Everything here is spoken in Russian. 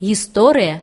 історія